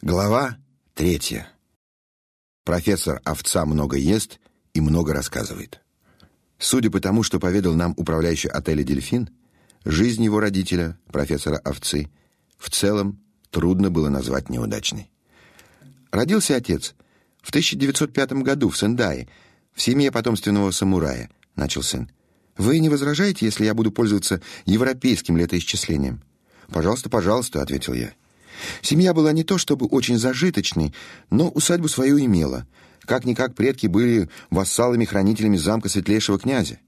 Глава третья. Профессор Овца много ест и много рассказывает. Судя по тому, что поведал нам управляющий отеля «Дельфин», жизнь его родителя, профессора Овцы, в целом трудно было назвать неудачной. Родился отец в 1905 году в Сендае, в семье потомственного самурая, начал сын. Вы не возражаете, если я буду пользоваться европейским летоисчислением? Пожалуйста, пожалуйста, ответил я. Семья была не то чтобы очень зажиточной, но усадьбу свою имела. Как-никак предки были вассалами-хранителями замка светлейшего князя.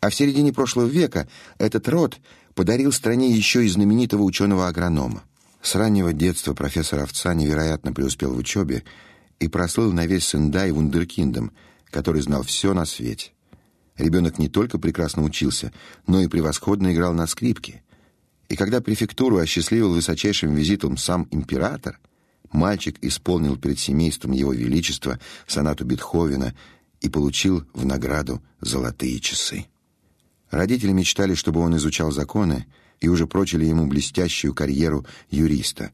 А в середине прошлого века этот род подарил стране еще и знаменитого ученого-агронома. С раннего детства профессор Овца невероятно преуспел в учебе и прослыл на весь Сендай вундеркиндом, который знал все на свете. Ребенок не только прекрасно учился, но и превосходно играл на скрипке — и когда префектуру осчастливил высочайшим визитом сам император, мальчик исполнил перед семейством его величества сонату Бетховена и получил в награду золотые часы. Родители мечтали, чтобы он изучал законы, и уже прочили ему блестящую карьеру юриста.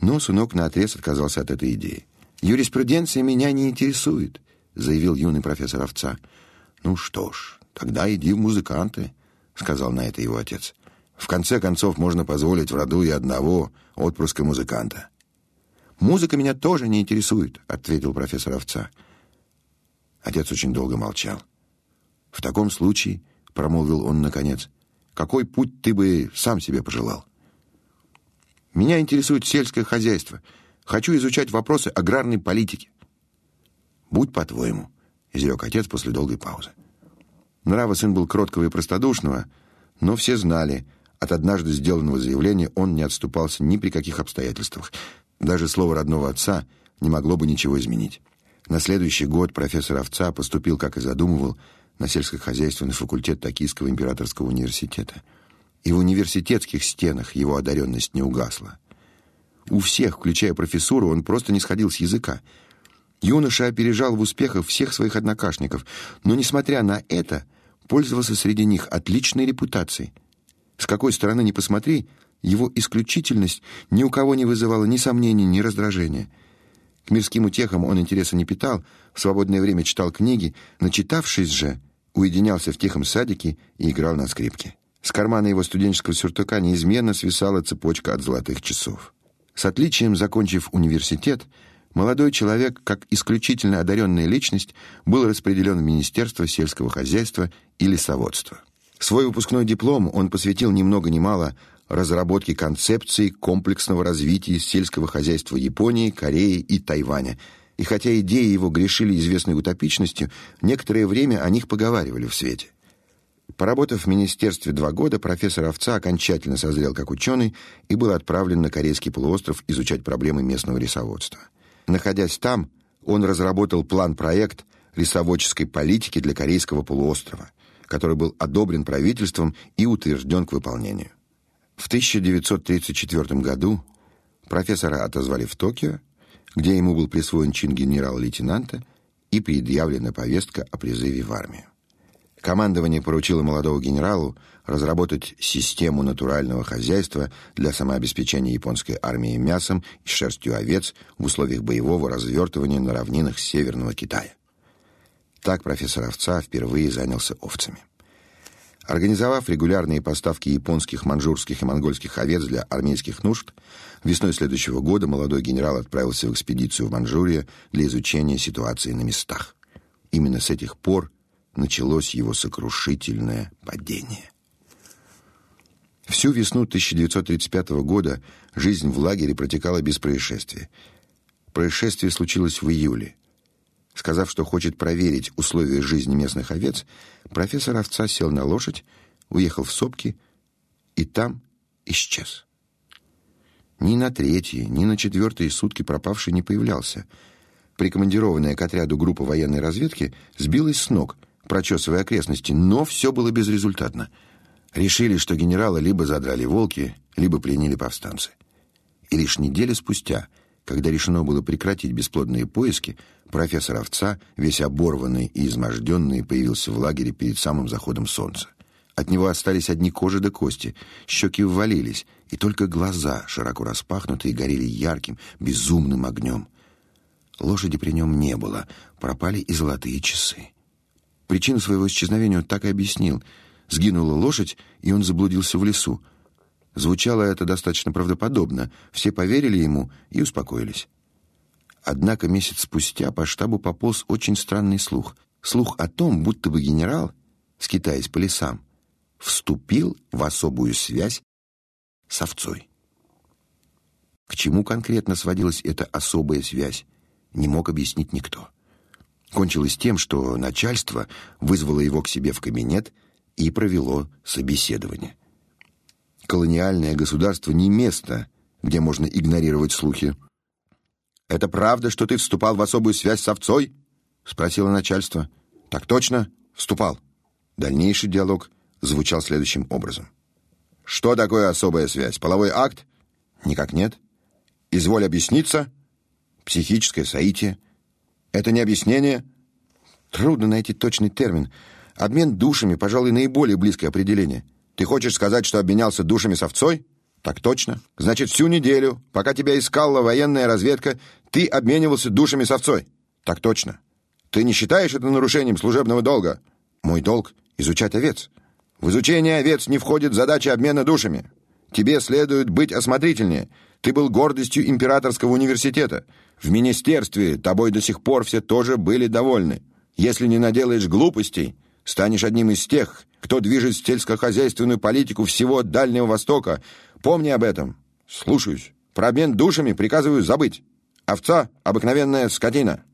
Но сынок наотрез отказался от этой идеи. «Юриспруденция меня не интересует», — заявил юный профессор Овца. «Ну что ж, тогда иди в музыканты», — сказал на это его отец. В конце концов, можно позволить в роду и одного отпрыска музыканта. «Музыка меня тоже не интересует», — ответил профессор Овца. Отец очень долго молчал. «В таком случае», — промолвил он наконец, — «какой путь ты бы сам себе пожелал?» «Меня интересует сельское хозяйство. Хочу изучать вопросы аграрной политики». «Будь по-твоему», — изрек отец после долгой паузы. Нрава сын был кроткого и простодушного, но все знали — от однажды сделанного заявления он не отступался ни при каких обстоятельствах. Даже слово родного отца не могло бы ничего изменить. На следующий год профессор Овца поступил, как и задумывал, на сельскохозяйственный факультет Токийского императорского университета. И в университетских стенах его одаренность не угасла. У всех, включая профессуру, он просто не сходил с языка. Юноша опережал в успехах всех своих однокашников, но, несмотря на это, пользовался среди них отличной репутацией. С какой стороны ни посмотри, его исключительность ни у кого не вызывала ни сомнений, ни раздражения. К мирским утехам он интереса не питал, в свободное время читал книги, начитавшись же, уединялся в тихом садике и играл на скрипке. С кармана его студенческого сюртука неизменно свисала цепочка от золотых часов. С отличием закончив университет, молодой человек, как исключительно одаренная личность, был распределен в Министерство сельского хозяйства и лесоводства. Свой выпускной диплом он посвятил ни много мало разработке концепции комплексного развития сельского хозяйства Японии, Кореи и Тайваня. И хотя идеи его грешили известной утопичностью, некоторое время о них поговаривали в свете. Поработав в министерстве два года, профессор Овца окончательно созрел как ученый и был отправлен на Корейский полуостров изучать проблемы местного лесоводства. Находясь там, он разработал план-проект лесоводческой политики для Корейского полуострова – который был одобрен правительством и утвержден к выполнению. В 1934 году профессора отозвали в Токио, где ему был присвоен чин генерал-лейтенанта и предъявлена повестка о призыве в армию. Командование поручило молодому генералу разработать систему натурального хозяйства для самообеспечения японской армии мясом и шерстью овец в условиях боевого развертывания на равнинах Северного Китая. Так профессор Овца впервые занялся овцами. Организовав регулярные поставки японских, манжурских и монгольских овец для армейских нужд, весной следующего года молодой генерал отправился в экспедицию в Манчжурию для изучения ситуации на местах. Именно с этих пор началось его сокрушительное падение. Всю весну 1935 года жизнь в лагере протекала без происшествий. Происшествие случилось в июле. Сказав, что хочет проверить условия жизни местных овец, профессор овца сел на лошадь, уехал в сопки и там исчез. Ни на третьи, ни на четвертые сутки пропавший не появлялся. Прикомандированная к отряду группа военной разведки сбилась с ног, прочесывая окрестности, но все было безрезультатно. Решили, что генерала либо задрали волки, либо пленили повстанцы. И лишь неделю спустя — когда решено было прекратить бесплодные поиски, профессор Овца, весь оборванный и изможденный, появился в лагере перед самым заходом солнца. От него остались одни кожи да кости, щеки ввалились, и только глаза, широко распахнутые, горели ярким, безумным огнем. Лошади при нем не было, пропали и золотые часы. Причину своего исчезновения он так и объяснил. Сгинула лошадь, и он заблудился в лесу. Звучало это достаточно правдоподобно. Все поверили ему и успокоились. Однако месяц спустя по штабу пополз очень странный слух. Слух о том, будто бы генерал, скитаясь по лесам, вступил в особую связь с овцой. К чему конкретно сводилась эта особая связь, не мог объяснить никто. Кончилось тем, что начальство вызвало его к себе в кабинет и провело собеседование. Колониальное государство не место, где можно игнорировать слухи. «Это правда, что ты вступал в особую связь с овцой?» — спросило начальство. «Так точно, вступал». Дальнейший диалог звучал следующим образом. «Что такое особая связь? Половой акт?» «Никак нет». «Изволь объясниться?» «Психическое соитие». «Это не объяснение?» «Трудно найти точный термин. Обмен душами, пожалуй, наиболее близкое определение». «Ты хочешь сказать, что обменялся душами с овцой?» «Так точно. Значит, всю неделю, пока тебя искала военная разведка, ты обменивался душами с овцой?» «Так точно. Ты не считаешь это нарушением служебного долга?» «Мой долг — изучать овец». В изучение овец не входит задача обмена душами. Тебе следует быть осмотрительнее. Ты был гордостью императорского университета. В министерстве тобой до сих пор все тоже были довольны. Если не наделаешь глупостей, станешь одним из тех, кто движет сельскохозяйственную политику всего Дальнего Востока. Помни об этом. Слушаюсь. Про обмен душами приказываю забыть. Овца — обыкновенная скотина.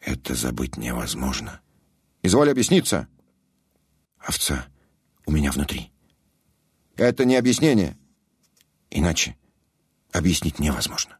Это забыть невозможно. Изволь объясниться. Овца у меня внутри. Это не объяснение. Иначе объяснить невозможно.